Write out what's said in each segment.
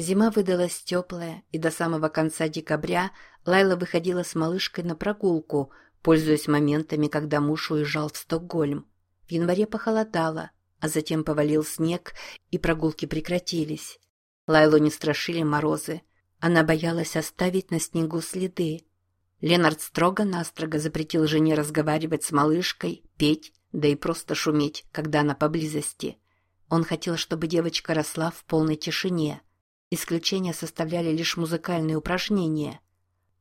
Зима выдалась теплая, и до самого конца декабря Лайла выходила с малышкой на прогулку, пользуясь моментами, когда муж уезжал в Стокгольм. В январе похолодало, а затем повалил снег, и прогулки прекратились. Лайлу не страшили морозы. Она боялась оставить на снегу следы. Ленард строго-настрого запретил жене разговаривать с малышкой, петь, да и просто шуметь, когда она поблизости. Он хотел, чтобы девочка росла в полной тишине. Исключения составляли лишь музыкальные упражнения.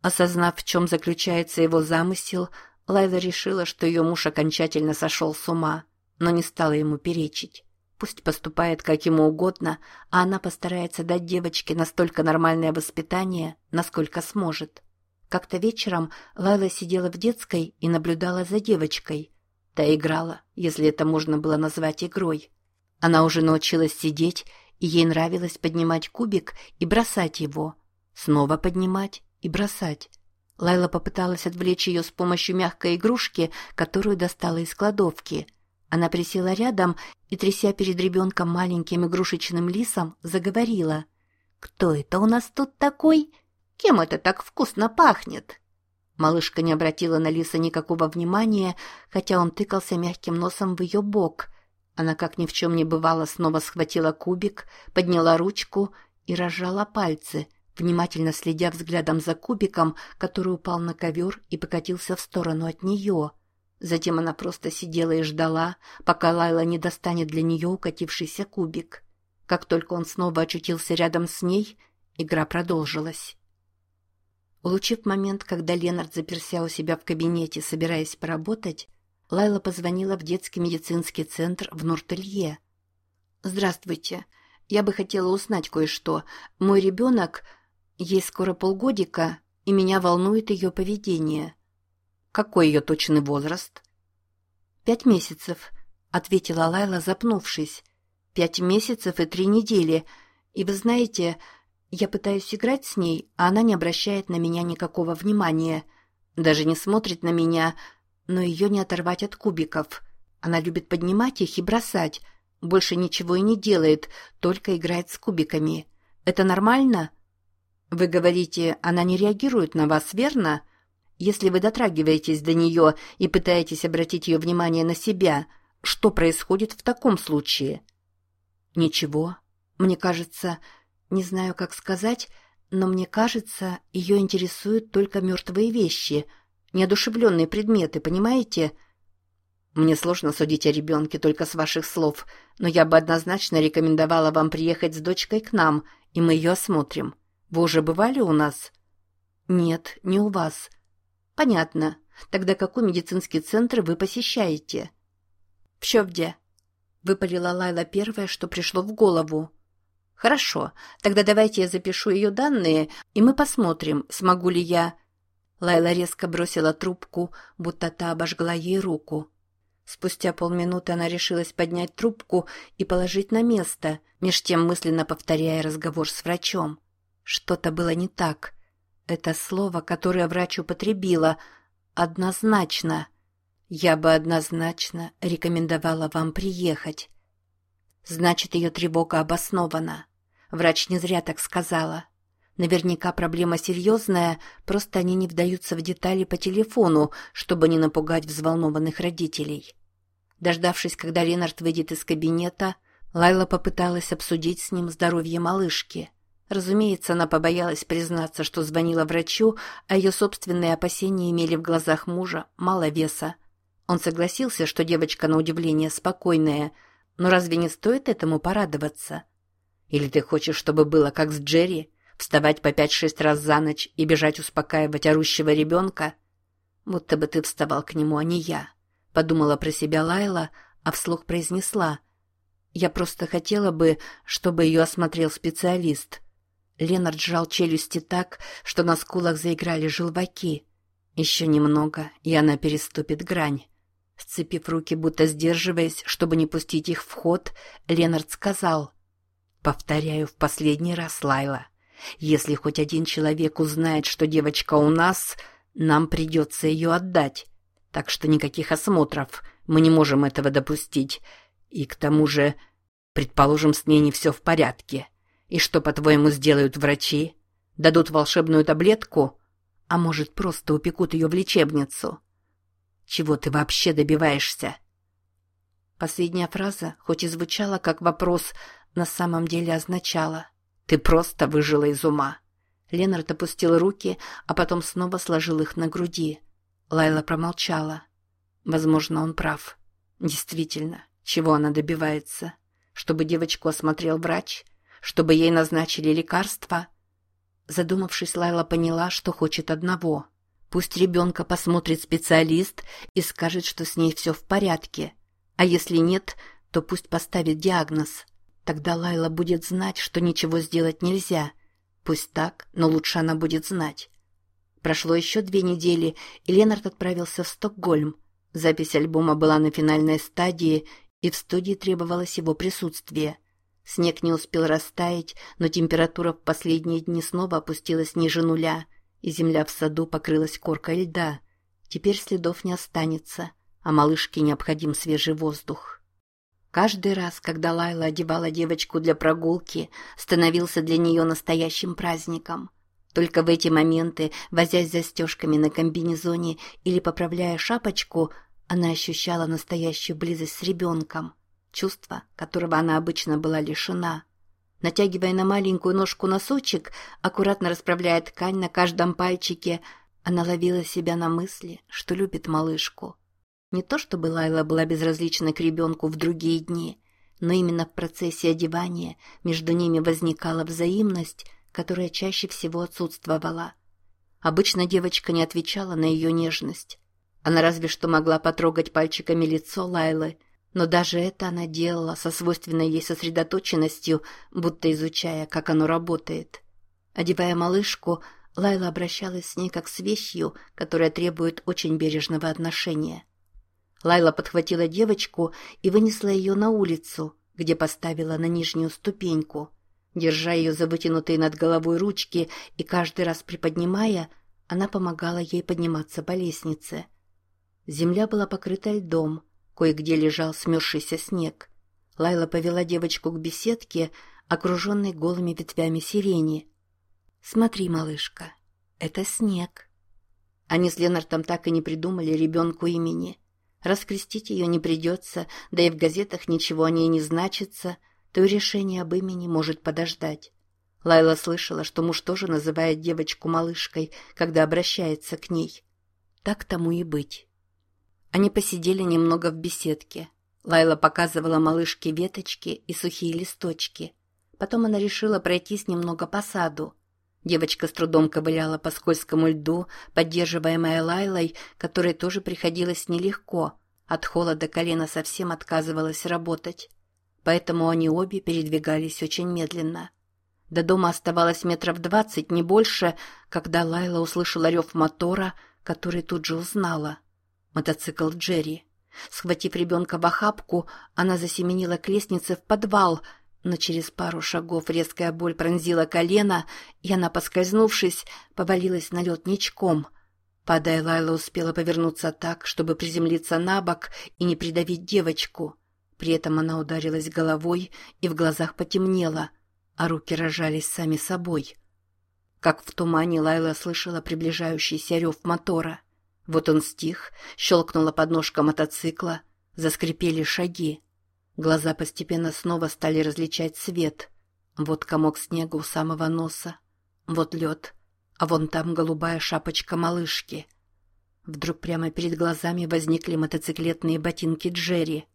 Осознав, в чем заключается его замысел, Лайла решила, что ее муж окончательно сошел с ума, но не стала ему перечить. Пусть поступает как ему угодно, а она постарается дать девочке настолько нормальное воспитание, насколько сможет. Как-то вечером Лайла сидела в детской и наблюдала за девочкой. Та играла, если это можно было назвать игрой. Она уже научилась сидеть, и ей нравилось поднимать кубик и бросать его. Снова поднимать и бросать. Лайла попыталась отвлечь ее с помощью мягкой игрушки, которую достала из кладовки. Она присела рядом и, тряся перед ребенком маленьким игрушечным лисом, заговорила. «Кто это у нас тут такой? Кем это так вкусно пахнет?» Малышка не обратила на лиса никакого внимания, хотя он тыкался мягким носом в ее бок. Она, как ни в чем не бывало, снова схватила кубик, подняла ручку и разжала пальцы — внимательно следя взглядом за кубиком, который упал на ковер и покатился в сторону от нее. Затем она просто сидела и ждала, пока Лайла не достанет для нее укатившийся кубик. Как только он снова очутился рядом с ней, игра продолжилась. Улучив момент, когда Ленард заперся у себя в кабинете, собираясь поработать, Лайла позвонила в детский медицинский центр в Нуртелье. «Здравствуйте. Я бы хотела узнать кое-что. Мой ребенок...» Ей скоро полгодика, и меня волнует ее поведение. Какой ее точный возраст? Пять месяцев, ответила Лайла, запнувшись. Пять месяцев и три недели. И вы знаете, я пытаюсь играть с ней, а она не обращает на меня никакого внимания. Даже не смотрит на меня, но ее не оторвать от кубиков. Она любит поднимать их и бросать. Больше ничего и не делает, только играет с кубиками. Это нормально? Вы говорите, она не реагирует на вас, верно? Если вы дотрагиваетесь до нее и пытаетесь обратить ее внимание на себя, что происходит в таком случае? Ничего. Мне кажется, не знаю, как сказать, но мне кажется, ее интересуют только мертвые вещи, неодушевленные предметы, понимаете? Мне сложно судить о ребенке только с ваших слов, но я бы однозначно рекомендовала вам приехать с дочкой к нам, и мы ее осмотрим. Вы уже бывали у нас? Нет, не у вас. Понятно. Тогда какой медицинский центр вы посещаете? В Щевде. Выпалила Лайла первое, что пришло в голову. Хорошо, тогда давайте я запишу ее данные, и мы посмотрим, смогу ли я... Лайла резко бросила трубку, будто та обожгла ей руку. Спустя полминуты она решилась поднять трубку и положить на место, меж тем мысленно повторяя разговор с врачом. Что-то было не так. Это слово, которое врач употребила, однозначно. Я бы однозначно рекомендовала вам приехать. Значит, ее тревога обоснована. Врач не зря так сказала. Наверняка проблема серьезная, просто они не вдаются в детали по телефону, чтобы не напугать взволнованных родителей. Дождавшись, когда Ленард выйдет из кабинета, Лайла попыталась обсудить с ним здоровье малышки. Разумеется, она побоялась признаться, что звонила врачу, а ее собственные опасения имели в глазах мужа мало веса. Он согласился, что девочка на удивление спокойная, но разве не стоит этому порадоваться? Или ты хочешь, чтобы было как с Джерри, вставать по пять-шесть раз за ночь и бежать успокаивать орущего ребенка? Будто бы ты вставал к нему, а не я. Подумала про себя Лайла, а вслух произнесла. Я просто хотела бы, чтобы ее осмотрел специалист. Ленард сжал челюсти так, что на скулах заиграли желваки. Еще немного, и она переступит грань. Сцепив руки, будто сдерживаясь, чтобы не пустить их в ход, Ленард сказал. «Повторяю в последний раз, Лайла. Если хоть один человек узнает, что девочка у нас, нам придется ее отдать. Так что никаких осмотров. Мы не можем этого допустить. И к тому же, предположим, с ней не все в порядке. И что, по-твоему, сделают врачи? Дадут волшебную таблетку? А может, просто упекут ее в лечебницу? Чего ты вообще добиваешься?» Последняя фраза, хоть и звучала как вопрос, на самом деле означала «Ты просто выжила из ума». Ленард опустил руки, а потом снова сложил их на груди. Лайла промолчала. Возможно, он прав. Действительно, чего она добивается? Чтобы девочку осмотрел врач? Чтобы ей назначили лекарства? Задумавшись, Лайла поняла, что хочет одного. Пусть ребенка посмотрит специалист и скажет, что с ней все в порядке. А если нет, то пусть поставит диагноз. Тогда Лайла будет знать, что ничего сделать нельзя. Пусть так, но лучше она будет знать. Прошло еще две недели, и Ленард отправился в Стокгольм. Запись альбома была на финальной стадии, и в студии требовалось его присутствие. Снег не успел растаять, но температура в последние дни снова опустилась ниже нуля, и земля в саду покрылась коркой льда. Теперь следов не останется, а малышке необходим свежий воздух. Каждый раз, когда Лайла одевала девочку для прогулки, становился для нее настоящим праздником. Только в эти моменты, возясь застежками на комбинезоне или поправляя шапочку, она ощущала настоящую близость с ребенком, чувство, которого она обычно была лишена. Натягивая на маленькую ножку носочек, аккуратно расправляя ткань на каждом пальчике, она ловила себя на мысли, что любит малышку. Не то чтобы Лайла была безразлична к ребенку в другие дни, но именно в процессе одевания между ними возникала взаимность, которая чаще всего отсутствовала. Обычно девочка не отвечала на ее нежность. Она разве что могла потрогать пальчиками лицо Лайлы, но даже это она делала со свойственной ей сосредоточенностью, будто изучая, как оно работает. Одевая малышку, Лайла обращалась с ней как с вещью, которая требует очень бережного отношения. Лайла подхватила девочку и вынесла ее на улицу, где поставила на нижнюю ступеньку. Держа ее за вытянутые над головой ручки и каждый раз приподнимая, она помогала ей подниматься по лестнице. Земля была покрыта льдом, кое-где лежал смерзшийся снег. Лайла повела девочку к беседке, окруженной голыми ветвями сирени. «Смотри, малышка, это снег». Они с Ленартом так и не придумали ребенку имени. Раскрестить ее не придется, да и в газетах ничего о ней не значится, то и решение об имени может подождать. Лайла слышала, что муж тоже называет девочку малышкой, когда обращается к ней. Так тому и быть. Они посидели немного в беседке. Лайла показывала малышке веточки и сухие листочки. Потом она решила пройтись немного по саду. Девочка с трудом ковыляла по скользкому льду, поддерживаемая Лайлой, которой тоже приходилось нелегко. От холода колено совсем отказывалось работать. Поэтому они обе передвигались очень медленно. До дома оставалось метров двадцать, не больше, когда Лайла услышала рев мотора, который тут же узнала. Мотоцикл Джерри. Схватив ребенка в охапку, она засеменила к лестнице в подвал — но через пару шагов резкая боль пронзила колено, и она, поскользнувшись, повалилась на лед ничком. Падая, Лайла успела повернуться так, чтобы приземлиться на бок и не придавить девочку. При этом она ударилась головой, и в глазах потемнело, а руки рожались сами собой. Как в тумане Лайла слышала приближающийся рев мотора. Вот он стих, щелкнула подножка мотоцикла, заскрипели шаги. Глаза постепенно снова стали различать свет. Вот комок снега у самого носа, вот лед, а вон там голубая шапочка малышки. Вдруг прямо перед глазами возникли мотоциклетные ботинки Джерри.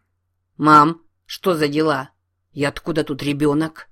«Мам, что за дела? И откуда тут ребенок?»